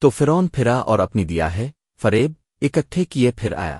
تو فرون پھرا اور اپنی دیا ہے فریب اکٹھے کیے پھر آیا۔